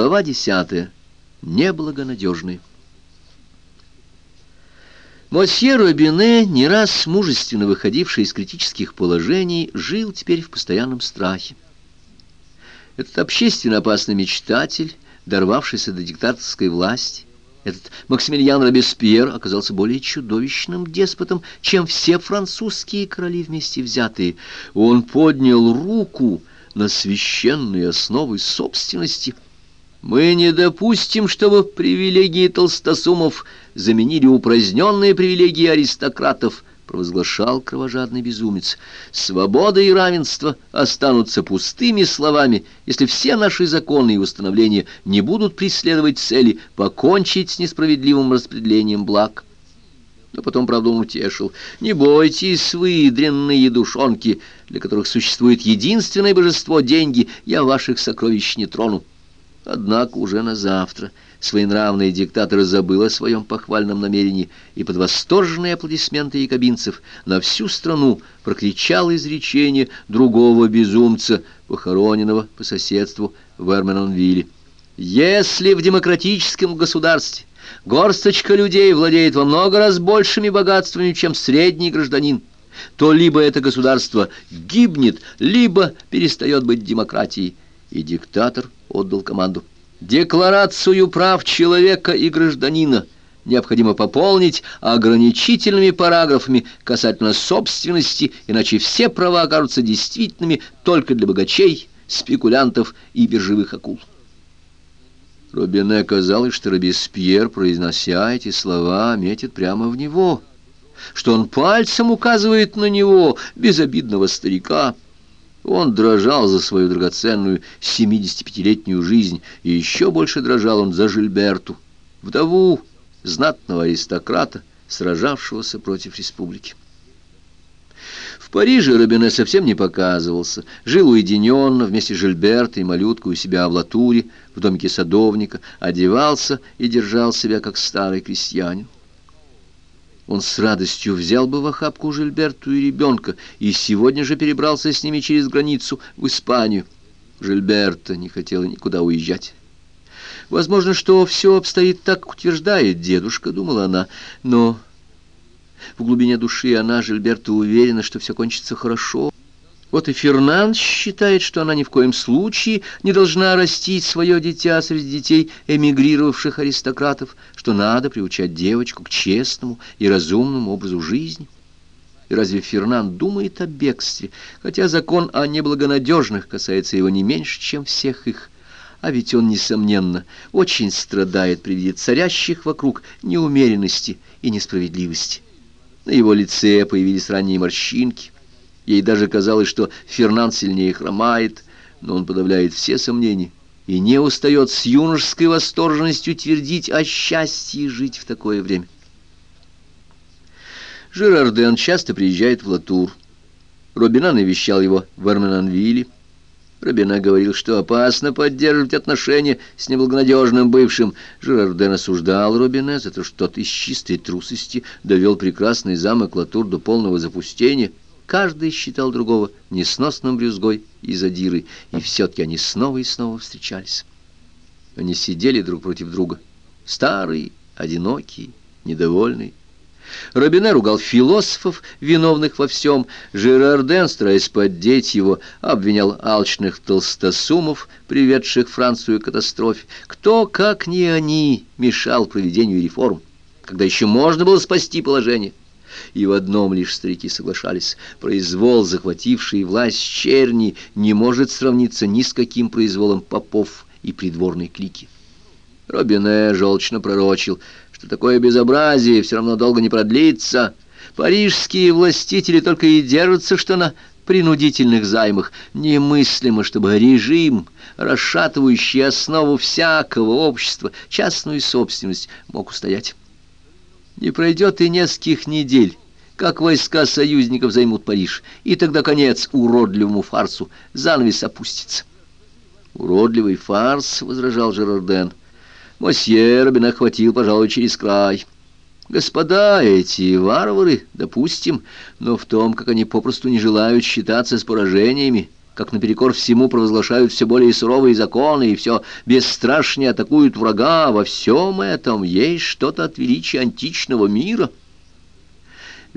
Глава десятая. Неблагонадежные. Мосье Робине, не раз мужественно выходивший из критических положений, жил теперь в постоянном страхе. Этот общественно опасный мечтатель, дорвавшийся до диктаторской власти, этот Максимилиан Робеспьер оказался более чудовищным деспотом, чем все французские короли вместе взятые. Он поднял руку на священные основы собственности. Мы не допустим, чтобы привилегии толстосумов заменили упраздненные привилегии аристократов, провозглашал кровожадный безумец. Свобода и равенство останутся пустыми словами, если все наши законы и установления не будут преследовать цели покончить с несправедливым распределением благ. Но потом, правда, он утешил. «Не бойтесь, вы, дрянные душонки, для которых существует единственное божество — деньги, я ваших сокровищ не трону». Однако уже на завтра своенравный диктатор забыл о своем похвальном намерении и под восторженные аплодисменты якобинцев на всю страну прокричал изречение другого безумца, похороненного по соседству в Эрменонвилле. «Если в демократическом государстве горсточка людей владеет во много раз большими богатствами, чем средний гражданин, то либо это государство гибнет, либо перестает быть демократией. И диктатор отдал команду. Декларацию прав человека и гражданина необходимо пополнить ограничительными параграфами касательно собственности, иначе все права окажутся действительными только для богачей, спекулянтов и биржевых акул. Робине казалось, что Робеспьер, произнося эти слова, метит прямо в него, что он пальцем указывает на него, безобидного старика. Он дрожал за свою драгоценную 75-летнюю жизнь, и еще больше дрожал он за Жильберту, вдову знатного аристократа, сражавшегося против республики. В Париже Робине совсем не показывался, жил уединенно вместе с Жильбертой и малюткой у себя в Латуре, в домике садовника, одевался и держал себя как старый крестьянин. Он с радостью взял бы в охапку Жильберту и ребенка и сегодня же перебрался с ними через границу в Испанию. Жильберта не хотела никуда уезжать. Возможно, что все обстоит так, утверждает дедушка, думала она, но в глубине души она, Жильберта, уверена, что все кончится хорошо. Вот и Фернанд считает, что она ни в коем случае не должна растить свое дитя среди детей эмигрировавших аристократов, что надо приучать девочку к честному и разумному образу жизни. И разве Фернанд думает о бегстве, хотя закон о неблагонадежных касается его не меньше, чем всех их? А ведь он, несомненно, очень страдает при виде царящих вокруг неумеренности и несправедливости. На его лице появились ранние морщинки, Ей даже казалось, что Фернанд сильнее хромает, но он подавляет все сомнения и не устает с юношеской восторженностью твердить о счастье жить в такое время. Жерарден часто приезжает в Латур. Робина навещал его в Арменанвилле. Робина говорил, что опасно поддерживать отношения с неблагонадежным бывшим. Жерарден осуждал Робина за то, что тот из чистой трусости довел прекрасный замок Латур до полного запустения — Каждый считал другого несносным брюзгой и задирой, и все-таки они снова и снова встречались. Они сидели друг против друга, старые, одинокие, недовольные. Робине ругал философов, виновных во всем. Жерарден, стараясь поддеть его, обвинял алчных толстосумов, приведших Францию к катастрофе. Кто, как не они, мешал проведению реформ, когда еще можно было спасти положение? И в одном лишь старики соглашались. Произвол, захвативший власть черни, не может сравниться ни с каким произволом попов и придворной клики. Робине желчно пророчил, что такое безобразие все равно долго не продлится. Парижские властители только и держатся, что на принудительных займах. Немыслимо, чтобы режим, расшатывающий основу всякого общества, частную собственность, мог устоять. Не пройдет и нескольких недель, как войска союзников займут Париж, и тогда конец уродливому фарсу, занавес опустится. «Уродливый фарс», — возражал Жерарден, — «мосье Робин охватил, пожалуй, через край». Господа, эти варвары, допустим, но в том, как они попросту не желают считаться с поражениями, как наперекор всему провозглашают все более суровые законы и все бесстрашнее атакуют врага, во всем этом есть что-то от величия античного мира —